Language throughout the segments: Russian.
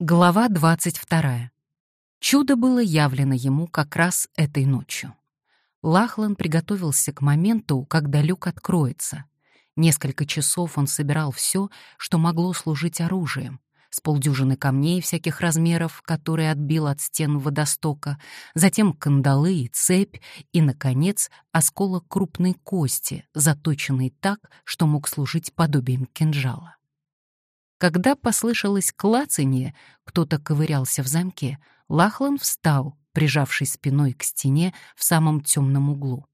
Глава 22. Чудо было явлено ему как раз этой ночью. Лахлан приготовился к моменту, когда люк откроется. Несколько часов он собирал все, что могло служить оружием. С полдюжины камней всяких размеров, которые отбил от стен водостока, затем кандалы и цепь, и, наконец, осколок крупной кости, заточенный так, что мог служить подобием кинжала. Когда послышалось клацанье, кто-то ковырялся в замке, Лахлан встал, прижавшись спиной к стене в самом темном углу.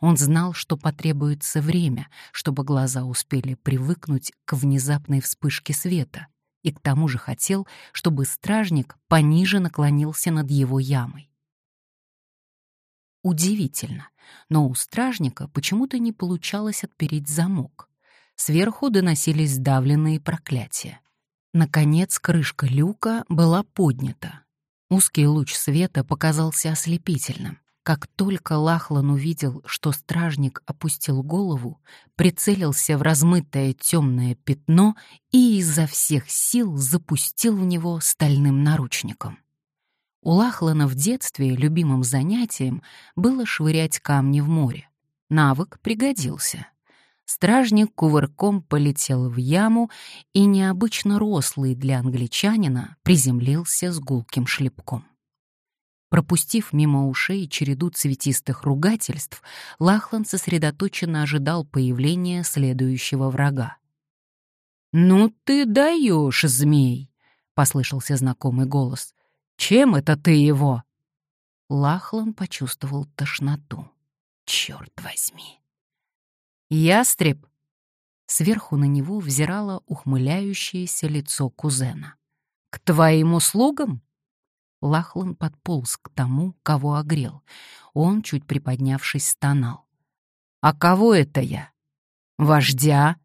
Он знал, что потребуется время, чтобы глаза успели привыкнуть к внезапной вспышке света, и к тому же хотел, чтобы стражник пониже наклонился над его ямой. Удивительно, но у стражника почему-то не получалось отпереть замок. Сверху доносились сдавленные проклятия. Наконец крышка люка была поднята. Узкий луч света показался ослепительным. Как только Лахлан увидел, что стражник опустил голову, прицелился в размытое темное пятно и изо всех сил запустил в него стальным наручником. У Лахлана в детстве любимым занятием было швырять камни в море. Навык пригодился. Стражник кувырком полетел в яму и, необычно рослый для англичанина, приземлился с гулким шлепком. Пропустив мимо ушей череду цветистых ругательств, Лахлан сосредоточенно ожидал появления следующего врага. «Ну ты даешь, змей!» — послышался знакомый голос. «Чем это ты его?» Лахлан почувствовал тошноту. «Черт возьми!» «Ястреб!» Сверху на него взирало ухмыляющееся лицо кузена. «К твоим услугам?» Лахлан подполз к тому, кого огрел. Он, чуть приподнявшись, стонал. «А кого это я? Вождя?»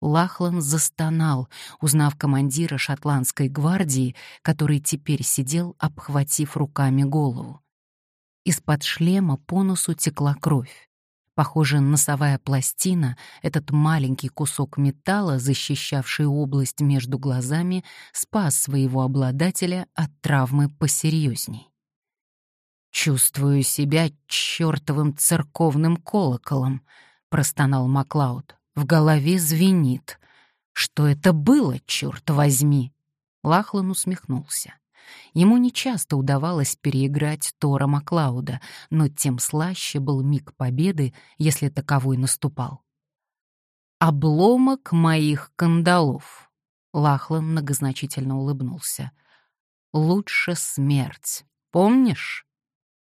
Лахлан застонал, узнав командира шотландской гвардии, который теперь сидел, обхватив руками голову. Из-под шлема по носу текла кровь. Похоже, носовая пластина, этот маленький кусок металла, защищавший область между глазами, спас своего обладателя от травмы посерьезней. «Чувствую себя чертовым церковным колоколом», — простонал Маклауд. «В голове звенит. Что это было, черт возьми?» Лахлан усмехнулся. Ему нечасто удавалось переиграть Тора Маклауда, но тем слаще был миг победы, если таковой наступал. «Обломок моих кандалов», — Лахлан многозначительно улыбнулся. «Лучше смерть, помнишь?»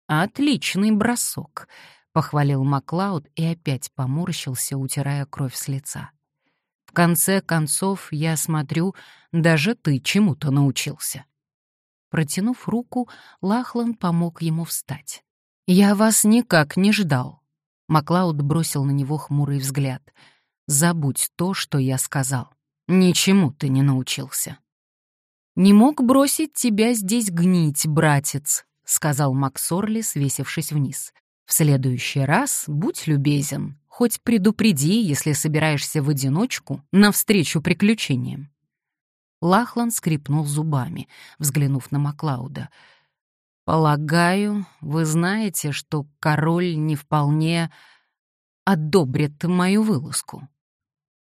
«Отличный бросок», — похвалил Маклауд и опять поморщился, утирая кровь с лица. «В конце концов, я смотрю, даже ты чему-то научился». Протянув руку, Лахлан помог ему встать. «Я вас никак не ждал». Маклауд бросил на него хмурый взгляд. «Забудь то, что я сказал. Ничему ты не научился». «Не мог бросить тебя здесь гнить, братец», — сказал Максорли, свесившись вниз. «В следующий раз будь любезен, хоть предупреди, если собираешься в одиночку навстречу приключениям». Лахлан скрипнул зубами, взглянув на Маклауда. «Полагаю, вы знаете, что король не вполне одобрит мою вылазку.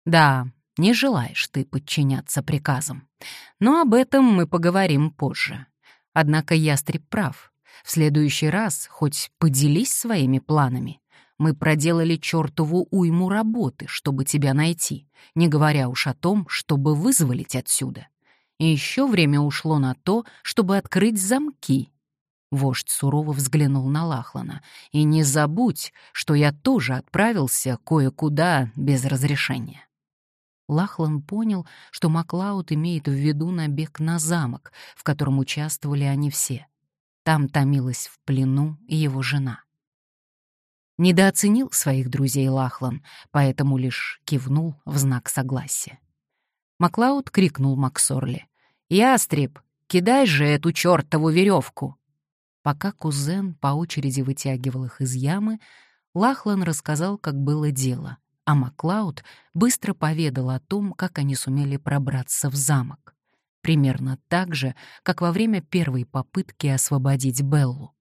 Да, не желаешь ты подчиняться приказам. Но об этом мы поговорим позже. Однако ястреб прав. В следующий раз хоть поделись своими планами. Мы проделали чертову уйму работы, чтобы тебя найти, не говоря уж о том, чтобы вызволить отсюда. И еще время ушло на то, чтобы открыть замки. Вождь сурово взглянул на Лахлана. «И не забудь, что я тоже отправился кое-куда без разрешения». Лахлан понял, что Маклауд имеет в виду набег на замок, в котором участвовали они все. Там томилась в плену его жена. Недооценил своих друзей Лахлан, поэтому лишь кивнул в знак согласия. Маклауд крикнул Максорли. «Ястреб, кидай же эту чертову веревку!» Пока кузен по очереди вытягивал их из ямы, Лахлан рассказал, как было дело, а Маклауд быстро поведал о том, как они сумели пробраться в замок. примерно так же, как во время первой попытки освободить Беллу.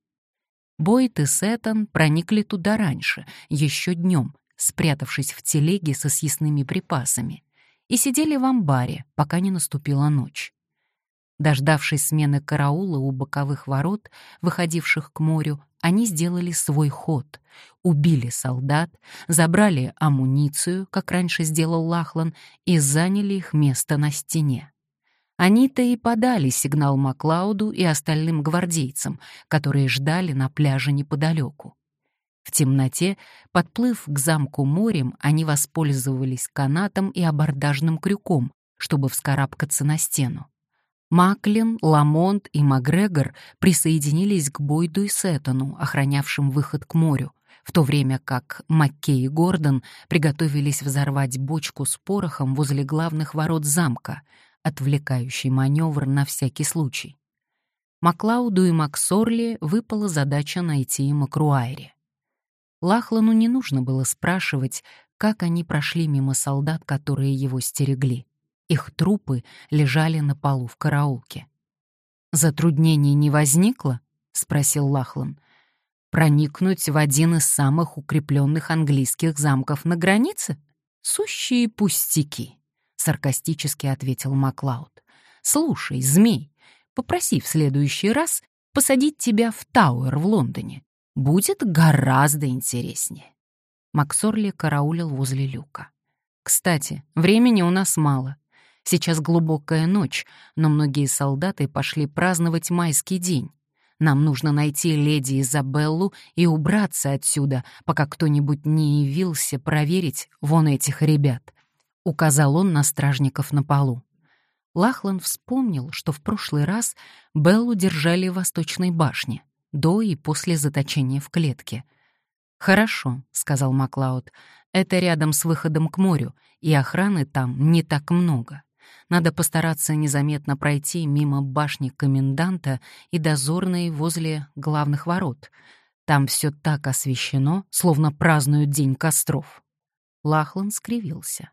Бойт и Сеттон проникли туда раньше, еще днем, спрятавшись в телеге со съестными припасами, и сидели в амбаре, пока не наступила ночь. Дождавшись смены караула у боковых ворот, выходивших к морю, они сделали свой ход, убили солдат, забрали амуницию, как раньше сделал Лахлан, и заняли их место на стене. Они-то и подали сигнал Маклауду и остальным гвардейцам, которые ждали на пляже неподалеку. В темноте, подплыв к замку морем, они воспользовались канатом и абордажным крюком, чтобы вскарабкаться на стену. Маклин, Ламонт и Макгрегор присоединились к Бойду и Сеттону, охранявшим выход к морю, в то время как Маккей и Гордон приготовились взорвать бочку с порохом возле главных ворот замка, отвлекающий маневр на всякий случай. Маклауду и Максорли выпала задача найти Макруайре. Лахлану не нужно было спрашивать, как они прошли мимо солдат, которые его стерегли. Их трупы лежали на полу в караулке. «Затруднений не возникло?» — спросил Лахлан. «Проникнуть в один из самых укрепленных английских замков на границе? Сущие пустяки!» Саркастически ответил Маклауд. Слушай, змей, попроси в следующий раз посадить тебя в Тауэр в Лондоне. Будет гораздо интереснее. Максорли караулил возле люка. Кстати, времени у нас мало. Сейчас глубокая ночь, но многие солдаты пошли праздновать майский день. Нам нужно найти леди Изабеллу и убраться отсюда, пока кто-нибудь не явился проверить вон этих ребят указал он на стражников на полу. Лахлан вспомнил, что в прошлый раз Беллу держали в Восточной башне, до и после заточения в клетке. «Хорошо», — сказал Маклауд, — «это рядом с выходом к морю, и охраны там не так много. Надо постараться незаметно пройти мимо башни коменданта и дозорной возле главных ворот. Там все так освещено, словно празднуют День костров». Лахлан скривился.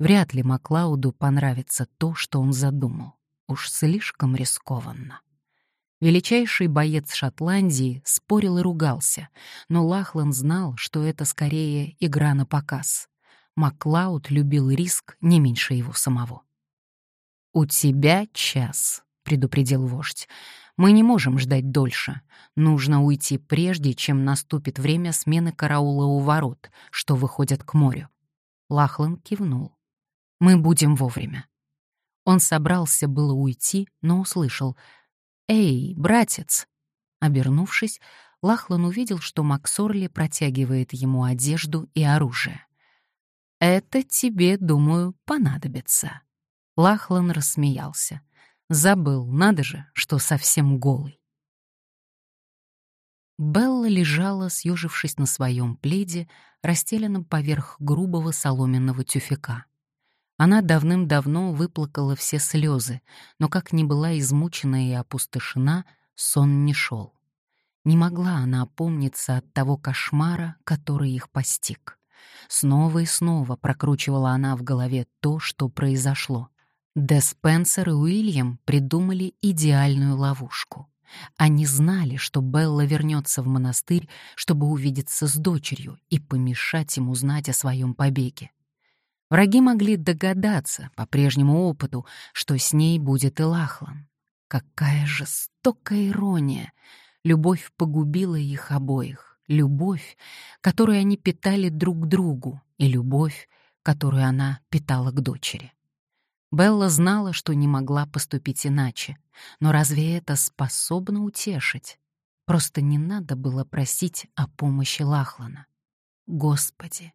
Вряд ли Маклауду понравится то, что он задумал. Уж слишком рискованно. Величайший боец Шотландии спорил и ругался, но Лахлан знал, что это скорее игра на показ. Маклауд любил риск не меньше его самого. «У тебя час», — предупредил вождь. «Мы не можем ждать дольше. Нужно уйти прежде, чем наступит время смены караула у ворот, что выходят к морю». Лахлан кивнул. Мы будем вовремя. Он собрался было уйти, но услышал «Эй, братец!» Обернувшись, Лахлан увидел, что Максорли протягивает ему одежду и оружие. «Это тебе, думаю, понадобится». Лахлан рассмеялся. Забыл, надо же, что совсем голый. Белла лежала, съежившись на своем пледе, расстеленном поверх грубого соломенного тюфяка. Она давным-давно выплакала все слезы, но как ни была измучена и опустошена, сон не шел. Не могла она опомниться от того кошмара, который их постиг. Снова и снова прокручивала она в голове то, что произошло. Де Спенсер и Уильям придумали идеальную ловушку. Они знали, что Белла вернется в монастырь, чтобы увидеться с дочерью и помешать ему знать о своем побеге. Враги могли догадаться по прежнему опыту, что с ней будет и Лахлан. Какая жестокая ирония! Любовь погубила их обоих. Любовь, которую они питали друг другу, и любовь, которую она питала к дочери. Белла знала, что не могла поступить иначе, но разве это способно утешить? Просто не надо было просить о помощи Лахлана. Господи,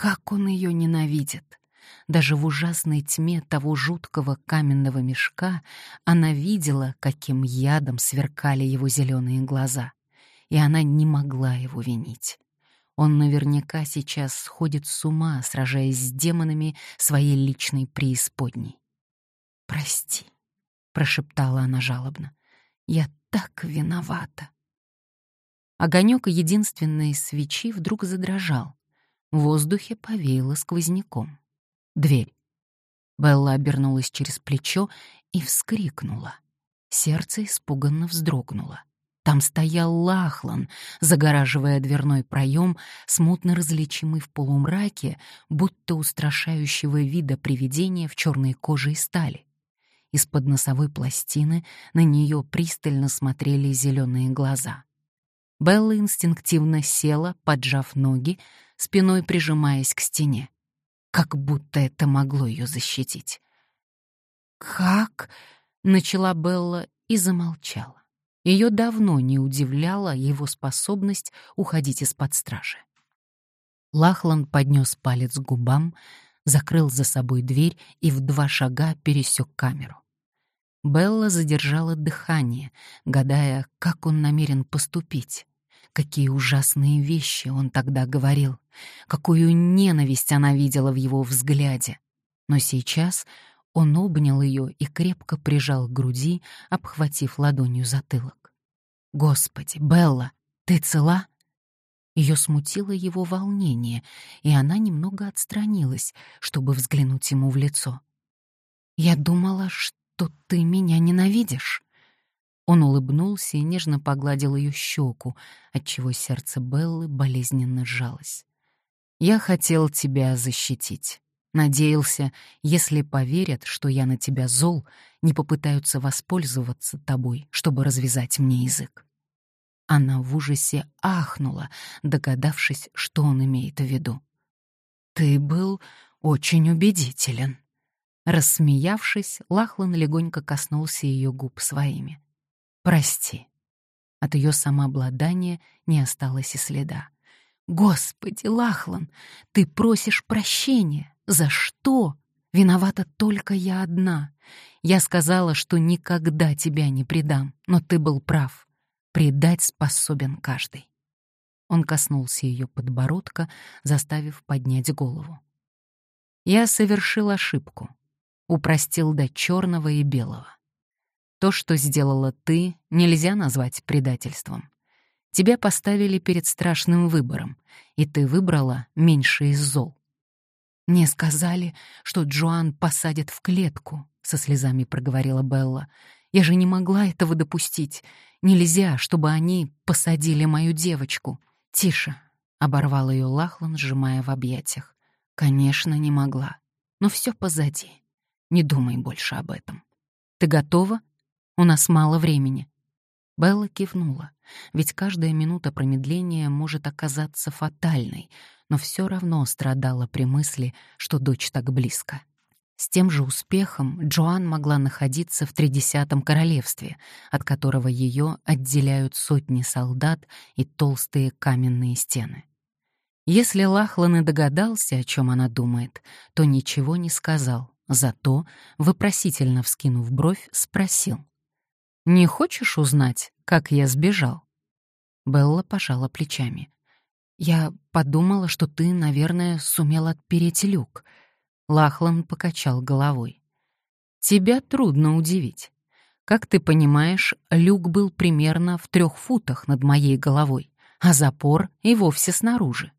как он ее ненавидит! Даже в ужасной тьме того жуткого каменного мешка она видела, каким ядом сверкали его зеленые глаза, и она не могла его винить. Он наверняка сейчас сходит с ума, сражаясь с демонами своей личной преисподней. «Прости», — прошептала она жалобно, — «я так виновата». Огонек единственной свечи вдруг задрожал. В воздухе повеяло сквозняком. Дверь. Белла обернулась через плечо и вскрикнула. Сердце испуганно вздрогнуло. Там стоял Лахлан, загораживая дверной проем, смутно различимый в полумраке, будто устрашающего вида привидения в черной коже и стали. Из-под носовой пластины на нее пристально смотрели зеленые глаза. Белла инстинктивно села, поджав ноги, спиной прижимаясь к стене. Как будто это могло ее защитить. «Как?» — начала Белла и замолчала. Ее давно не удивляла его способность уходить из-под стражи. Лахлан поднес палец к губам, закрыл за собой дверь и в два шага пересек камеру. Белла задержала дыхание, гадая, как он намерен поступить. Какие ужасные вещи он тогда говорил, какую ненависть она видела в его взгляде. Но сейчас он обнял ее и крепко прижал к груди, обхватив ладонью затылок. «Господи, Белла, ты цела?» Ее смутило его волнение, и она немного отстранилась, чтобы взглянуть ему в лицо. «Я думала, что ты меня ненавидишь». Он улыбнулся и нежно погладил ее щеку, отчего сердце Беллы болезненно сжалось. «Я хотел тебя защитить». Надеялся, если поверят, что я на тебя зол, не попытаются воспользоваться тобой, чтобы развязать мне язык. Она в ужасе ахнула, догадавшись, что он имеет в виду. «Ты был очень убедителен». Рассмеявшись, Лахлан легонько коснулся ее губ своими. «Прости». От ее самообладания не осталось и следа. «Господи, Лахлан, ты просишь прощения. За что? Виновата только я одна. Я сказала, что никогда тебя не предам, но ты был прав. Предать способен каждый. Он коснулся ее подбородка, заставив поднять голову. Я совершил ошибку. Упростил до черного и белого. То, что сделала ты, нельзя назвать предательством. Тебя поставили перед страшным выбором, и ты выбрала меньше из зол. «Мне сказали, что Джоан посадят в клетку», — со слезами проговорила Белла. «Я же не могла этого допустить. Нельзя, чтобы они посадили мою девочку». «Тише», — оборвал ее Лахлан, сжимая в объятиях. «Конечно, не могла. Но все позади. Не думай больше об этом. Ты готова? У нас мало времени». Белла кивнула, ведь каждая минута промедления может оказаться фатальной — но все равно страдала при мысли, что дочь так близко. С тем же успехом Джоан могла находиться в Тридесятом королевстве, от которого ее отделяют сотни солдат и толстые каменные стены. Если Лахлан и догадался, о чем она думает, то ничего не сказал, зато, вопросительно вскинув бровь, спросил. «Не хочешь узнать, как я сбежал?» Белла пожала плечами. «Я подумала, что ты, наверное, сумел отпереть люк». Лахлан покачал головой. «Тебя трудно удивить. Как ты понимаешь, люк был примерно в трех футах над моей головой, а запор и вовсе снаружи.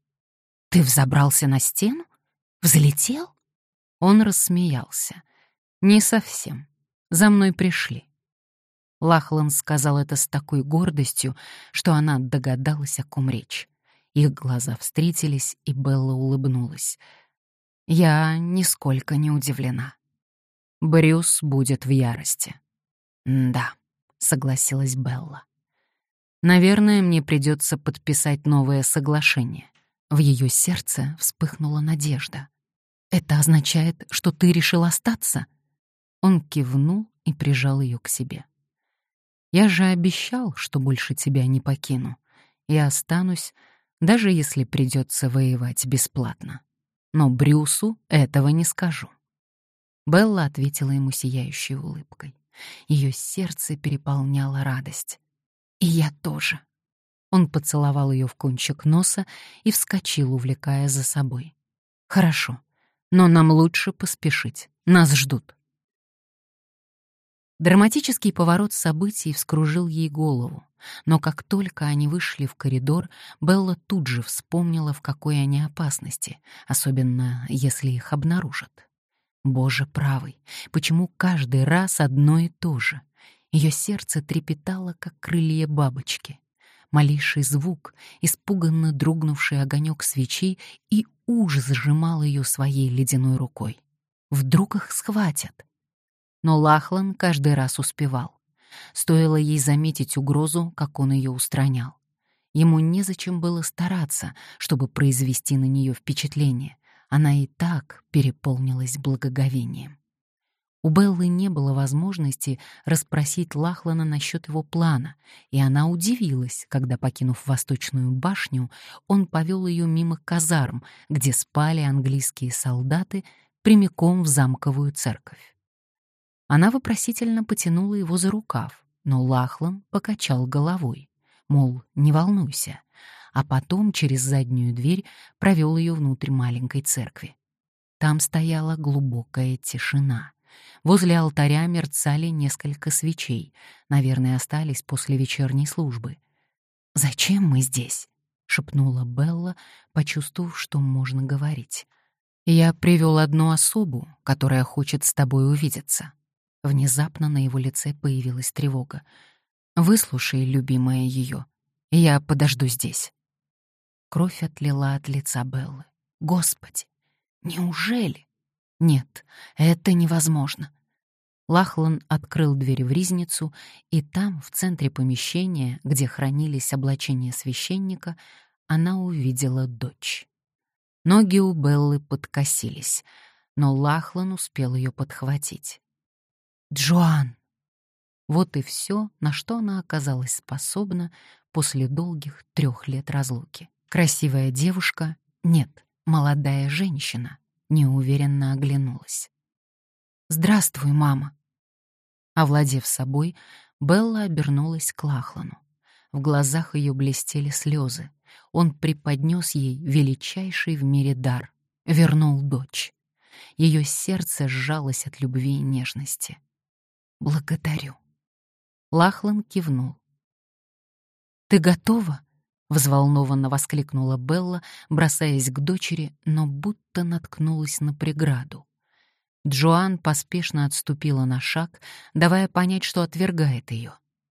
Ты взобрался на стену? Взлетел?» Он рассмеялся. «Не совсем. За мной пришли». Лахлан сказал это с такой гордостью, что она догадалась, о ком речь. Их глаза встретились, и Белла улыбнулась. Я нисколько не удивлена. Брюс будет в ярости. «Да», — согласилась Белла. «Наверное, мне придется подписать новое соглашение». В ее сердце вспыхнула надежда. «Это означает, что ты решил остаться?» Он кивнул и прижал ее к себе. «Я же обещал, что больше тебя не покину. Я останусь, даже если придется воевать бесплатно. Но Брюсу этого не скажу. Белла ответила ему сияющей улыбкой. Ее сердце переполняло радость. «И я тоже». Он поцеловал ее в кончик носа и вскочил, увлекая за собой. «Хорошо, но нам лучше поспешить. Нас ждут». Драматический поворот событий вскружил ей голову, но как только они вышли в коридор, Белла тут же вспомнила, в какой они опасности, особенно если их обнаружат. Боже правый, почему каждый раз одно и то же? Ее сердце трепетало, как крылья бабочки. Малейший звук, испуганно дрогнувший огонек свечи, и ужас сжимал ее своей ледяной рукой. Вдруг их схватят. Но Лахлан каждый раз успевал. Стоило ей заметить угрозу, как он ее устранял. Ему незачем было стараться, чтобы произвести на нее впечатление. Она и так переполнилась благоговением. У Беллы не было возможности расспросить Лахлана насчет его плана, и она удивилась, когда, покинув Восточную башню, он повел ее мимо казарм, где спали английские солдаты, прямиком в замковую церковь. Она вопросительно потянула его за рукав, но Лахлан покачал головой, мол, не волнуйся, а потом через заднюю дверь провел ее внутрь маленькой церкви. Там стояла глубокая тишина. Возле алтаря мерцали несколько свечей, наверное, остались после вечерней службы. «Зачем мы здесь?» — шепнула Белла, почувствовав, что можно говорить. «Я привел одну особу, которая хочет с тобой увидеться». Внезапно на его лице появилась тревога. «Выслушай, любимая ее. Я подожду здесь». Кровь отлила от лица Беллы. «Господи, неужели?» «Нет, это невозможно». Лахлан открыл дверь в ризницу, и там, в центре помещения, где хранились облачения священника, она увидела дочь. Ноги у Беллы подкосились, но Лахлан успел ее подхватить. «Джоан!» Вот и все, на что она оказалась способна после долгих трех лет разлуки. Красивая девушка, нет, молодая женщина, неуверенно оглянулась. «Здравствуй, мама!» Овладев собой, Белла обернулась к Лахлану. В глазах ее блестели слезы. Он преподнес ей величайший в мире дар — вернул дочь. Ее сердце сжалось от любви и нежности. «Благодарю». Лахлан кивнул. «Ты готова?» взволнованно воскликнула Белла, бросаясь к дочери, но будто наткнулась на преграду. Джоан поспешно отступила на шаг, давая понять, что отвергает ее.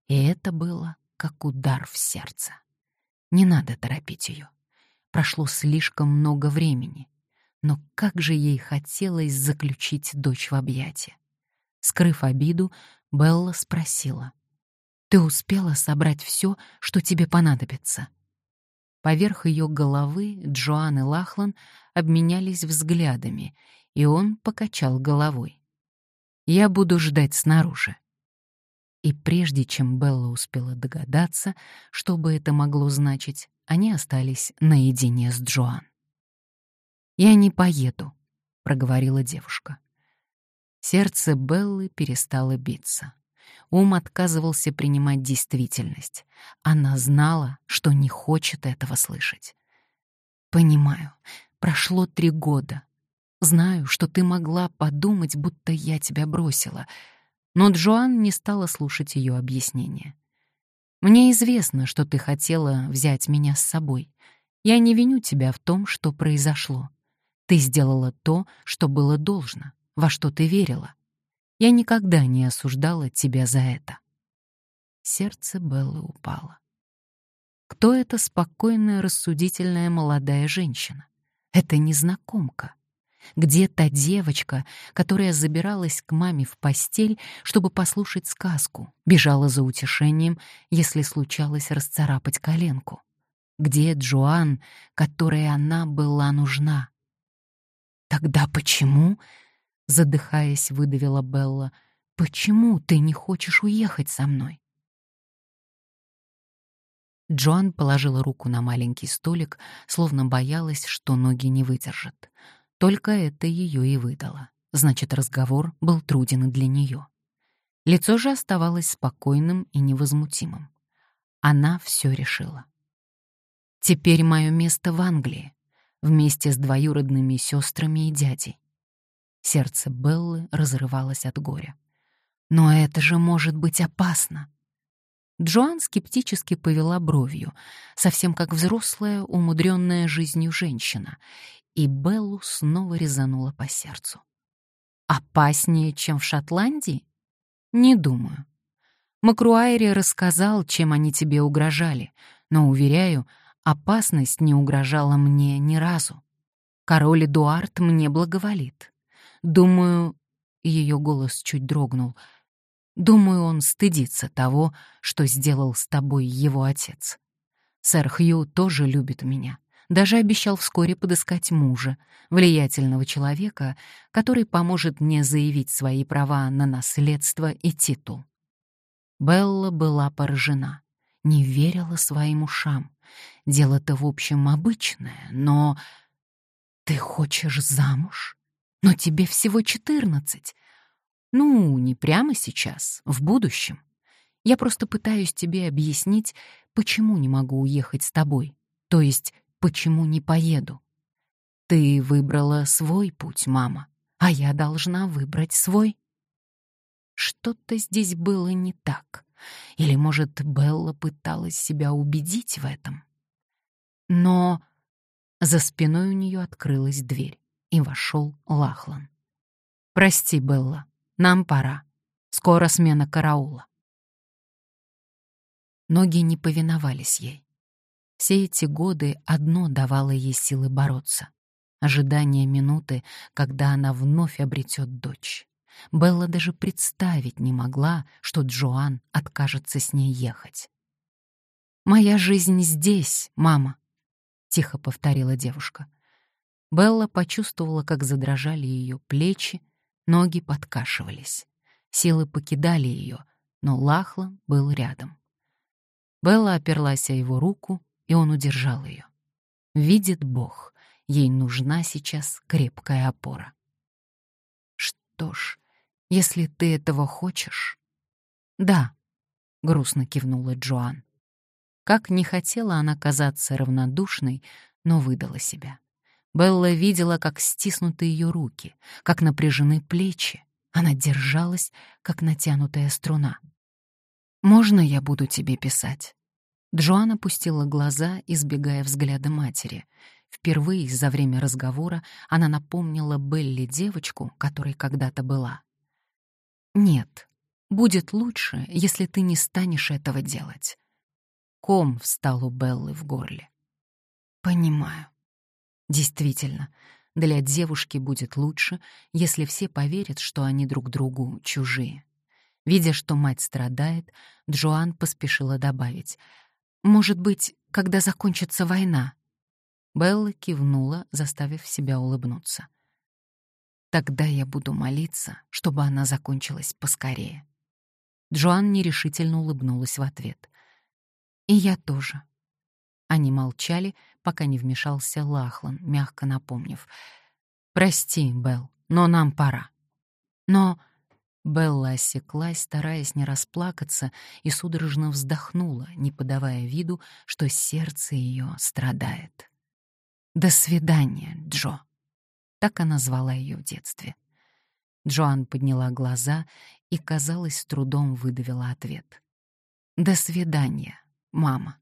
И это было как удар в сердце. Не надо торопить ее. Прошло слишком много времени. Но как же ей хотелось заключить дочь в объятия. Скрыв обиду, Белла спросила. «Ты успела собрать все, что тебе понадобится?» Поверх ее головы Джоан и Лахлан обменялись взглядами, и он покачал головой. «Я буду ждать снаружи». И прежде чем Белла успела догадаться, что бы это могло значить, они остались наедине с Джоан. «Я не поеду», — проговорила девушка. Сердце Беллы перестало биться. Ум отказывался принимать действительность. Она знала, что не хочет этого слышать. «Понимаю, прошло три года. Знаю, что ты могла подумать, будто я тебя бросила». Но Джоан не стала слушать ее объяснения. «Мне известно, что ты хотела взять меня с собой. Я не виню тебя в том, что произошло. Ты сделала то, что было должно, во что ты верила. Я никогда не осуждала тебя за это. Сердце Беллы упало. Кто эта спокойная, рассудительная молодая женщина? Это незнакомка. Где та девочка, которая забиралась к маме в постель, чтобы послушать сказку, бежала за утешением, если случалось расцарапать коленку? Где Джоан, которой она была нужна? Тогда почему задыхаясь, выдавила Белла. Почему ты не хочешь уехать со мной? Джоан положила руку на маленький столик, словно боялась, что ноги не выдержат. Только это ее и выдало. Значит, разговор был труден и для нее. Лицо же оставалось спокойным и невозмутимым. Она все решила. Теперь мое место в Англии, вместе с двоюродными сестрами и дядей. Сердце Беллы разрывалось от горя. «Но это же может быть опасно!» Джоан скептически повела бровью, совсем как взрослая, умудренная жизнью женщина, и Беллу снова резанула по сердцу. Опаснее, чем в Шотландии? Не думаю. Макруайри рассказал, чем они тебе угрожали, но, уверяю, опасность не угрожала мне ни разу. Король Эдуард мне благоволит. Думаю, ее голос чуть дрогнул. Думаю, он стыдится того, что сделал с тобой его отец. Сэр Хью тоже любит меня. Даже обещал вскоре подыскать мужа, влиятельного человека, который поможет мне заявить свои права на наследство и титул. Белла была поражена, не верила своим ушам. Дело-то, в общем, обычное, но... Ты хочешь замуж? Но тебе всего четырнадцать. Ну, не прямо сейчас, в будущем. Я просто пытаюсь тебе объяснить, почему не могу уехать с тобой. То есть, почему не поеду. Ты выбрала свой путь, мама, а я должна выбрать свой. Что-то здесь было не так. Или, может, Белла пыталась себя убедить в этом? Но за спиной у нее открылась дверь, и вошел Лахлан. «Прости, Белла, нам пора. Скоро смена караула». Ноги не повиновались ей. Все эти годы одно давало ей силы бороться — ожидание минуты, когда она вновь обретет дочь. Белла даже представить не могла, что Джоан откажется с ней ехать. «Моя жизнь здесь, мама», — тихо повторила девушка. Белла почувствовала, как задрожали ее плечи, ноги подкашивались. Силы покидали ее, но Лахла был рядом. Белла оперлась о его руку, и он удержал ее. Видит Бог, ей нужна сейчас крепкая опора. Что ж, если ты этого хочешь... Да, грустно кивнула Джоан. Как не хотела она казаться равнодушной, но выдала себя. Белла видела, как стиснуты ее руки, как напряжены плечи. Она держалась, как натянутая струна. «Можно я буду тебе писать?» Джоан опустила глаза, избегая взгляда матери. Впервые за время разговора она напомнила Белли девочку, которой когда-то была. «Нет, будет лучше, если ты не станешь этого делать». Ком встал у Беллы в горле. «Понимаю. Действительно, для девушки будет лучше, если все поверят, что они друг другу чужие». Видя, что мать страдает, Джоан поспешила добавить — может быть, когда закончится война?» Белла кивнула, заставив себя улыбнуться. «Тогда я буду молиться, чтобы она закончилась поскорее». Джоан нерешительно улыбнулась в ответ. «И я тоже». Они молчали, пока не вмешался Лахлан, мягко напомнив. «Прости, Белл, но нам пора». «Но...» Белла осеклась, стараясь не расплакаться, и судорожно вздохнула, не подавая виду, что сердце ее страдает. «До свидания, Джо!» Так она звала ее в детстве. Джоан подняла глаза и, казалось, с трудом выдавила ответ. «До свидания, мама!»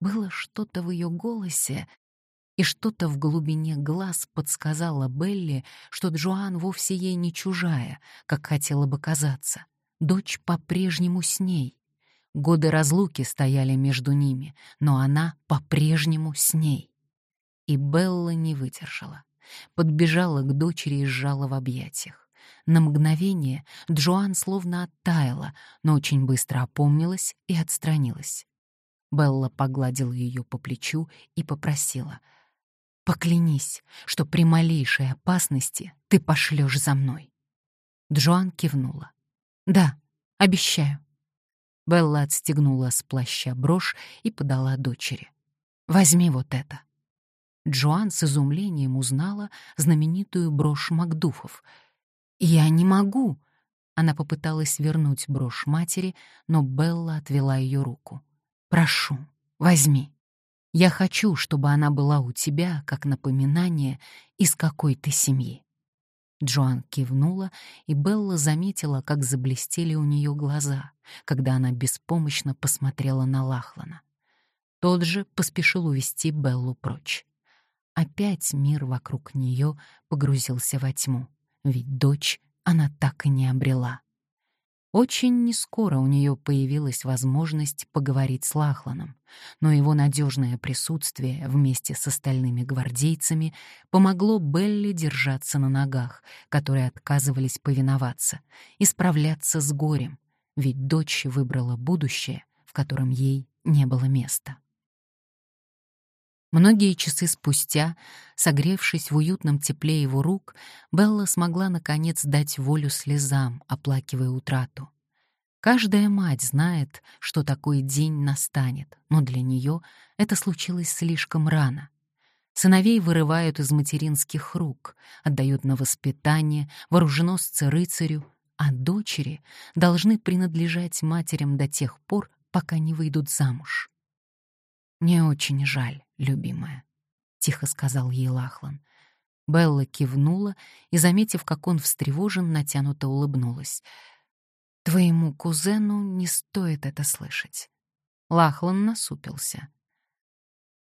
Было что-то в ее голосе, и что-то в глубине глаз подсказало Белли, что Джоан вовсе ей не чужая, как хотела бы казаться. Дочь по-прежнему с ней. Годы разлуки стояли между ними, но она по-прежнему с ней. И Белла не выдержала. Подбежала к дочери и сжала в объятиях. На мгновение Джоан словно оттаяла, но очень быстро опомнилась и отстранилась. Белла погладила ее по плечу и попросила — Поклянись, что при малейшей опасности ты пошлешь за мной. Джоан кивнула. Да, обещаю. Белла отстегнула с плаща брошь и подала дочери. Возьми вот это. Джоан с изумлением узнала знаменитую брошь Макдуфов. «Я не могу!» Она попыталась вернуть брошь матери, но Белла отвела ее руку. «Прошу, возьми». Я хочу, чтобы она была у тебя, как напоминание, из какой ты семьи». Джоан кивнула, и Белла заметила, как заблестели у нее глаза, когда она беспомощно посмотрела на Лахлана. Тот же поспешил увести Беллу прочь. Опять мир вокруг нее погрузился во тьму. ведь дочь она так и не обрела. Очень нескоро у нее появилась возможность поговорить с Лахланом, но его надежное присутствие вместе с остальными гвардейцами помогло Белли держаться на ногах, которые отказывались повиноваться, и справляться с горем, ведь дочь выбрала будущее, в котором ей не было места. Многие часы спустя, согревшись в уютном тепле его рук, Белла смогла наконец дать волю слезам, оплакивая утрату. Каждая мать знает, что такой день настанет, но для нее это случилось слишком рано. Сыновей вырывают из материнских рук, отдают на воспитание, вооруженосцы рыцарю, а дочери должны принадлежать матерям до тех пор, пока не выйдут замуж. «Мне очень жаль, любимая», — тихо сказал ей Лахлан. Белла кивнула и, заметив, как он встревожен, натянуто улыбнулась. «Твоему кузену не стоит это слышать». Лахлан насупился.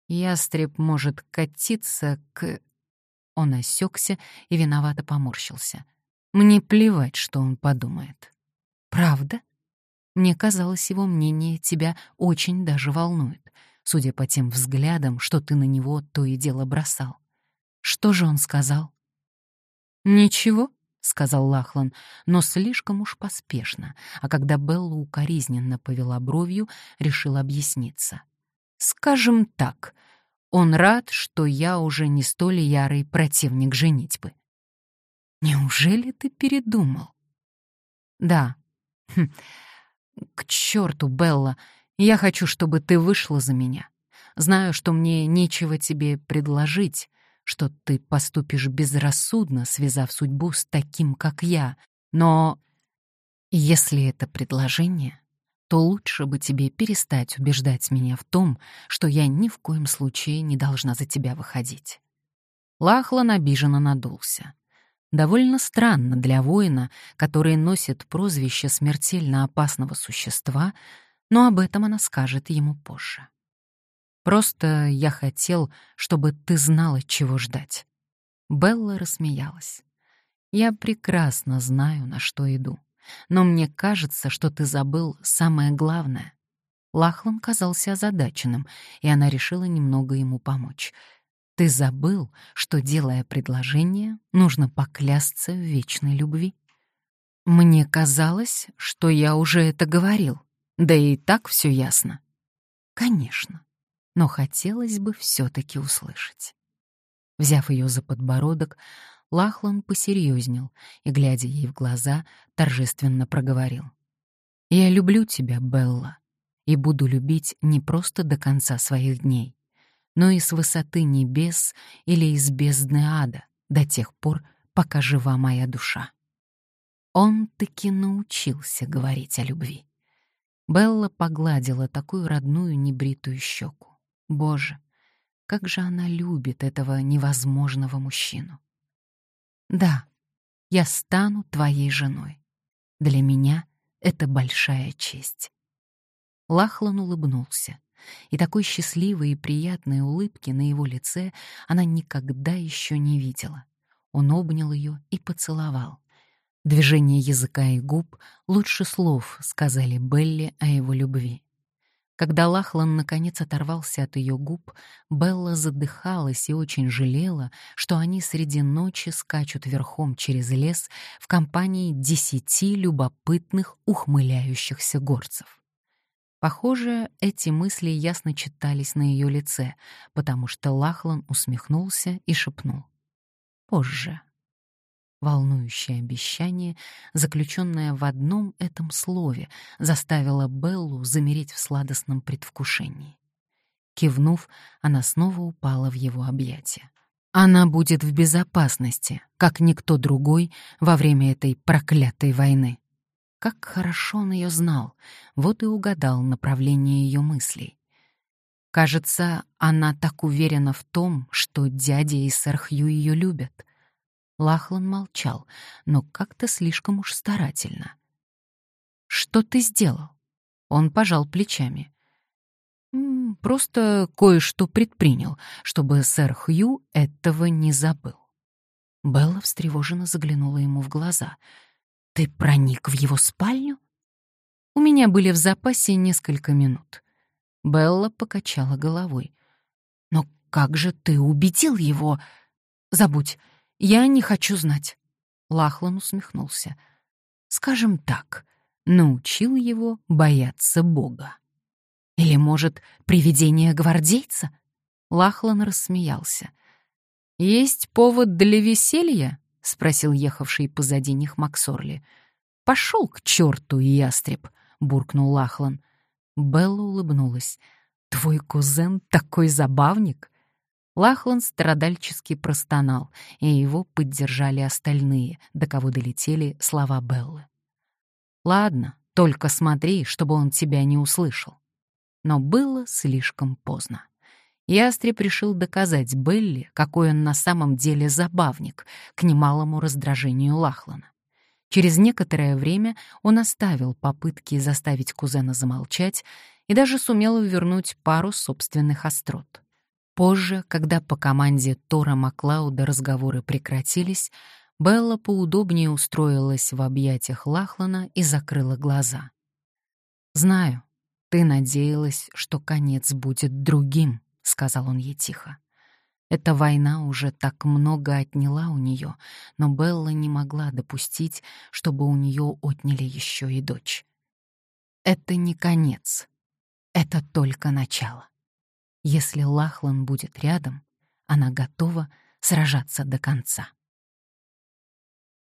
«Ястреб может катиться к...» Он осекся и виновато поморщился. «Мне плевать, что он подумает». «Правда?» Мне казалось, его мнение тебя очень даже волнует судя по тем взглядам, что ты на него то и дело бросал. Что же он сказал? «Ничего», — сказал Лахлан, но слишком уж поспешно, а когда Белла укоризненно повела бровью, решил объясниться. «Скажем так, он рад, что я уже не столь ярый противник женитьбы». «Неужели ты передумал?» «Да. Хм. К черту, Белла, я хочу, чтобы ты вышла за меня. Знаю, что мне нечего тебе предложить, что ты поступишь безрассудно, связав судьбу с таким, как я, но если это предложение, то лучше бы тебе перестать убеждать меня в том, что я ни в коем случае не должна за тебя выходить. Лахлан обиженно надулся. Довольно странно для воина, который носит прозвище смертельно опасного существа, но об этом она скажет ему позже. Просто я хотел, чтобы ты знала, чего ждать. Белла рассмеялась. Я прекрасно знаю, на что иду, но мне кажется, что ты забыл самое главное. Лахлан казался озадаченным, и она решила немного ему помочь. Ты забыл, что, делая предложение, нужно поклясться в вечной любви. Мне казалось, что я уже это говорил. Да и так все ясно. Конечно, но хотелось бы все-таки услышать. Взяв ее за подбородок, Лахлан посерьезнел и, глядя ей в глаза, торжественно проговорил. «Я люблю тебя, Белла, и буду любить не просто до конца своих дней, но и с высоты небес или из бездны ада до тех пор, пока жива моя душа». Он таки научился говорить о любви. Белла погладила такую родную небритую щеку. Боже, как же она любит этого невозможного мужчину. Да, я стану твоей женой. Для меня это большая честь. Лахлан улыбнулся, и такой счастливой и приятной улыбки на его лице она никогда еще не видела. Он обнял ее и поцеловал. Движение языка и губ лучше слов сказали Белли о его любви. Когда Лахлан наконец оторвался от ее губ, Белла задыхалась и очень жалела, что они среди ночи скачут верхом через лес в компании десяти любопытных ухмыляющихся горцев. Похоже, эти мысли ясно читались на ее лице, потому что Лахлан усмехнулся и шепнул. «Позже». Волнующее обещание, заключенное в одном этом слове, заставило Беллу замереть в сладостном предвкушении. Кивнув, она снова упала в его объятия. Она будет в безопасности, как никто другой во время этой проклятой войны. Как хорошо он ее знал, вот и угадал направление ее мыслей. Кажется, она так уверена в том, что дядя и сэр Хью ее любят — Лахлан молчал, но как-то слишком уж старательно. «Что ты сделал?» Он пожал плечами. «Просто кое-что предпринял, чтобы сэр Хью этого не забыл». Белла встревоженно заглянула ему в глаза. «Ты проник в его спальню?» «У меня были в запасе несколько минут». Белла покачала головой. «Но как же ты убедил его?» «Забудь, я не хочу знать». Лахлан усмехнулся. «Скажем так, научил его бояться Бога». «Или, может, привидение гвардейца?» Лахлан рассмеялся. «Есть повод для веселья?» — спросил ехавший позади них Максорли. «Пошел к черту, ястреб!» — буркнул Лахлан. Белла улыбнулась. «Твой кузен такой забавник!» Лахлан страдальчески простонал, и его поддержали остальные, до кого долетели слова Беллы. «Ладно, только смотри, чтобы он тебя не услышал». Но было слишком поздно. Ястреб решил доказать Белли, какой он на самом деле забавник, к немалому раздражению Лахлана. Через некоторое время он оставил попытки заставить кузена замолчать и даже сумел вернуть пару собственных острот. Позже, когда по команде Тора Маклауда разговоры прекратились, Белла поудобнее устроилась в объятиях Лахлана и закрыла глаза. «Знаю, ты надеялась, что конец будет другим», — сказал он ей тихо. Эта война уже так много отняла у нее, но Белла не могла допустить, чтобы у нее отняли еще и дочь. Это не конец. Это только начало. Если Лахлан будет рядом, она готова сражаться до конца.